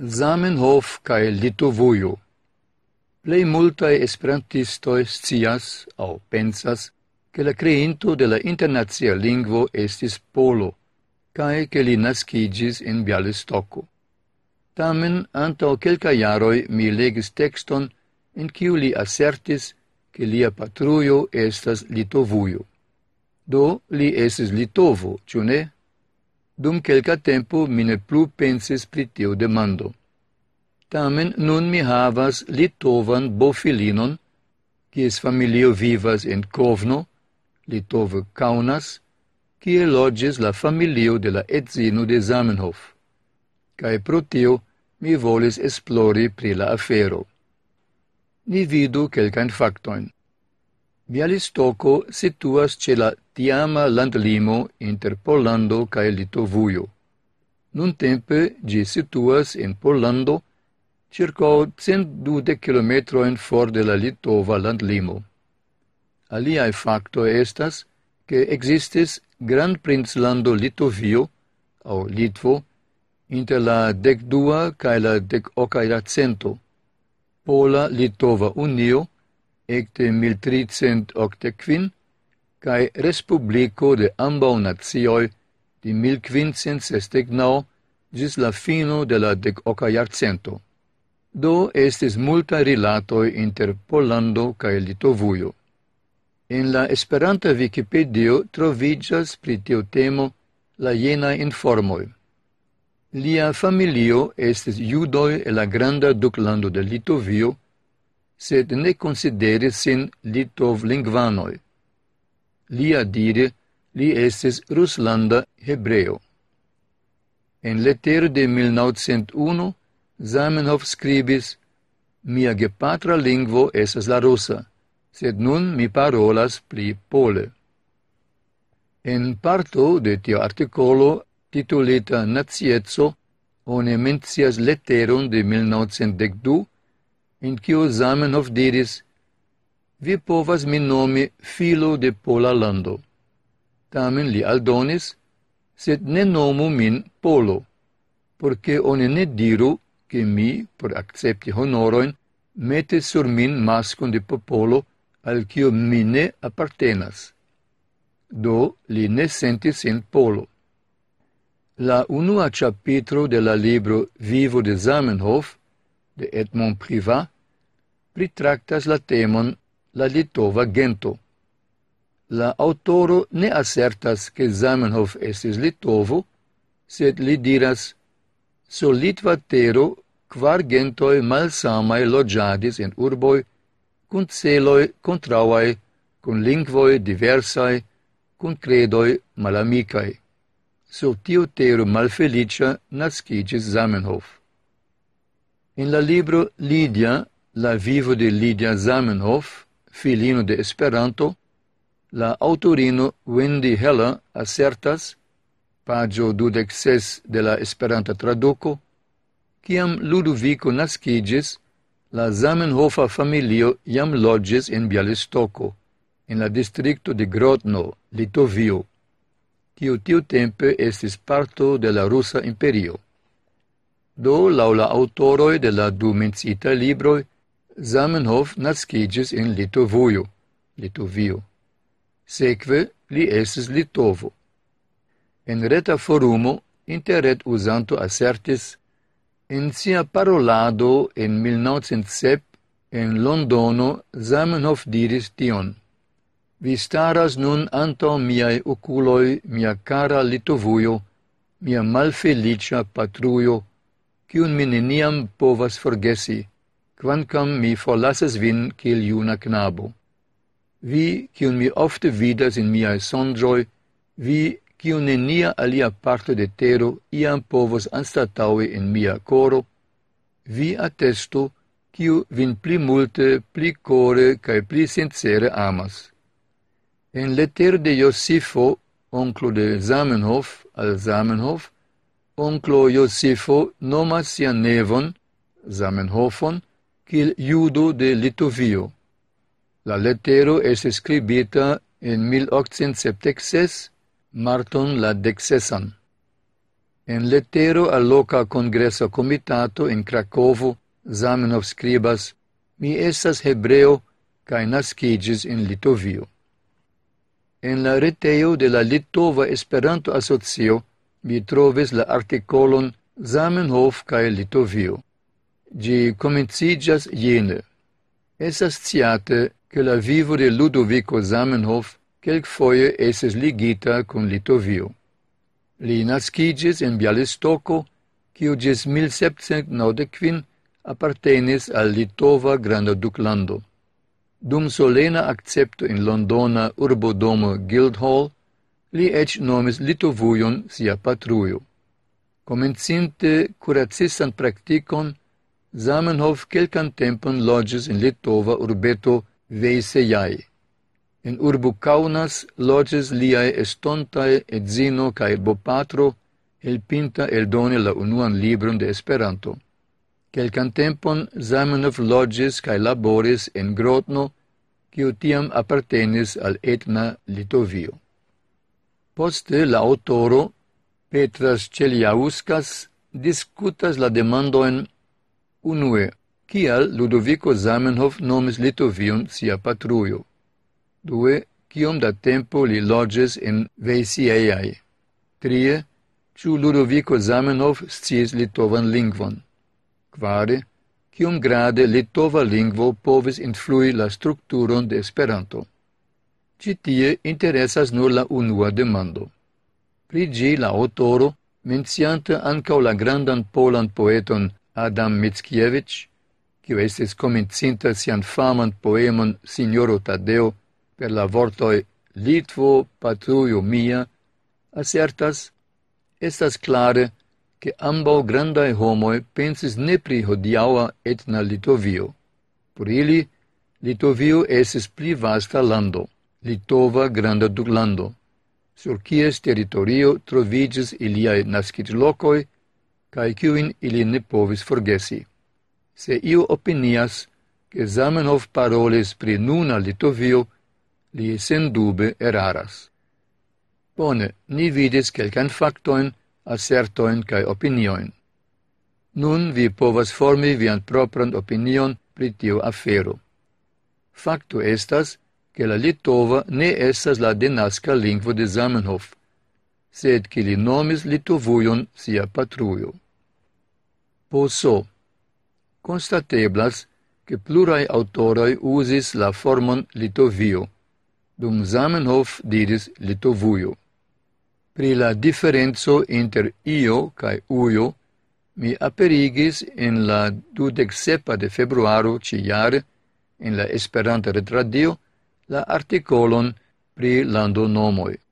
Zamenhof kaj Litovujo. Plei multae esperantistoi scias au pensas, ke la kreinto de la internacia lingvo estis Polo, kaj che li nascigis in Bjalistoko. Tamen, antaŭ kelkaj jaroj mi legis tekston, en kiu li asertis, che lia patruio estas Litovujo. Do, li estis Litovo, ciu ne? dum quelca tempo mine plu pensis pri tiu demando. Tamen nun mi havas litovan bofilinon, quies familio vivas en Kovno, Litove Kaunas, quie lodges la familio de la edzino de Zamenhof. Cae pro tio mi volis esplori pri la afero. Ni vidu quelcan factoin. Bialistoko situas ce la tiama landlimo inter Pollando kaj Litovujo. Nuntempe gi situas in Pollando, circa 120 km for de la litova landlimo. Aliae facto estas, che existis Grand Grandprinclando Litovio, au Litvo, inter la decdua cae la decoca iracento, Pola-Litova Unio, ecte 1385, cae Respublico de ambau nazioi di 1569 gis la fino de la decoca iarcento. Do estis multa rilatoi inter Polando cae Litovujo. En la Esperanta Wikipedia trovigas pri tiu temo la jena informoi. Lia familio estis judoi e la granda duclando de Litovio, sed ne consideris sin litovlingvanoj. Lia dire, li estes ruslanda hebreo. En letero de 1901, Zamenhof scribis Mia gepatra lingvo esas la rusa, sed nun mi parolas pli pole. En parto de tio articolo titulita Nazietzo, one mencias letteron de 1912, in quo Zamenhof diris, vi povas min nomi filo de Pola lando. Tamen li aldonis, sed ne nomu min Polo, porque one ne diru che mi, por accepti honoroin, mette sur min mascon de popolo al cio mi ne appartenas. Do li ne sentis in Polo. La unua capitro de la libro Vivo de Zamenhof de Edmond Privat pritractas la temon la litova gento. La autoro ne assertas che Zamenhof estis litovo, sed li diras so litva tero quar gentoi malsamaj logiadis in urboi, cun celoi kontraŭaj, cun lingvoi diversai, cun credoi malamicai. So tio tero malfelicia nascigis Zamenhof. In la libro Lidia, la vivo de Lydia Zamenhof, filino de Esperanto, la autorino Wendy Heller assertas, pagio dudec ses de la Esperanta traduco, ciam Ludovico nascigis, la Zamenhofa familio iam lodges in Bialistoko, in la districto de Grodno, Litovio, kiu tiu tempe estis parto de la Rusa imperio. Do, lau la autoroi de la du mencita libroi, Zamenhof nascigis in Litovujo, Litovio. Seque li esis Litovo. En reta forumo, interret usanto assertis, in sia parolado en 1907 en Londono Zamenhof diris tion. Vi staras nun anto miai oculoi, mia cara Litovujo, mia malfelicia patruio, cium mi neniam povas forgesi, quancam mi forlasses vin cil iuna knabo. Vi, cium mi ofte vidas in miae sonjoi, vi, cium nenia alia parto de tero iam povos anstataue in mia coro, vi attesto, kiu vin pli multe, pli core, cae pli sincere amas. En letter de Josifo, onclo de Zamenhof, al Zamenhof, onklo Josefo nomas sian nevon, Zamenhofon, kiel judo de Litovio. La letero es escribita en 1876, marton la decsesan. En letero al loca congresso comitato in Krakovo, Zamenhof scribas, mi estas hebreo cae nascigis in Litovio. En la reteo de la Litova Esperanto Asocio vi trovis la articolon Zamenhof cae Litovio. Gi comencigas jene. Esas ciate che la vivo de Ludovico Zamenhof quelc foie eses ligita con Litovio. Li nascigis en Bjalistoko, kiu gis 1795 appartenis al Litova Granda Duclando. Dum solena accepto in Londona urbodomo Guildhall, Li ec nomis Litovujon sia patrujo. Comencinte curacisan practicon, Zamenhof quelcan tempon logis in Litova urbeto Veisejai. In urbu Kaunas logis liae estontae edzino cae bopatro helpinta eldoni la unuan librum de Esperanto. Quelcan tempon Zamenhof logis cae laboris en Grotno, quiu tiam appartenis al etna Litovio. Poste la autoro Petras Celiauskas discutas la demandoen unue kial Ludovico Zamenhof nomis Litovion sia patruio? Due, kiom da tempo li loges en Veisieiai? Trie, ciu Ludovico Zamenhof sciis litovan lingvon. Quare, kiom grade litova lingvo povis influi la strukturon de Esperanto. Citie interessas interesas nur la unua demando. Pri gi la autoro, mencianta ancau la grandan polan poeton Adam Mickiewicz, quio estes comencinta sian faman poemon Signoro Tadeo per la vortoi Litvo patruio mia, assertas, estas clare che ambau grandai homoi pensis ne pri hodiaua etna Litovio. Por ili, Litovio esis pli vasta lando. Litova granda Duglando, sur cies territorio trovigis iliae nascit locoi, cae cuin ili ne povis forgesi. Se iu opinias, che Zamenhof paroles pri nuna Litovio, li sendube eraras. Bone, ni vidis quelcan factoin, assertoin cae opinioin. Nun vi povas formi vian propran opinion pri tiu afero. Facto estas che la litova ne estas la denasca lingvo de Zamenhof, sed che li nomis litovujon sia patrujo. Poso, constateblas che plurai autoroi usis la formon litovio, dum Zamenhof diris litovujo. Pri la differenzo inter io cae uio, mi aperigis en la 27 de februaro ciare, en la Esperanta Retradio, la articolon pri landonomoj.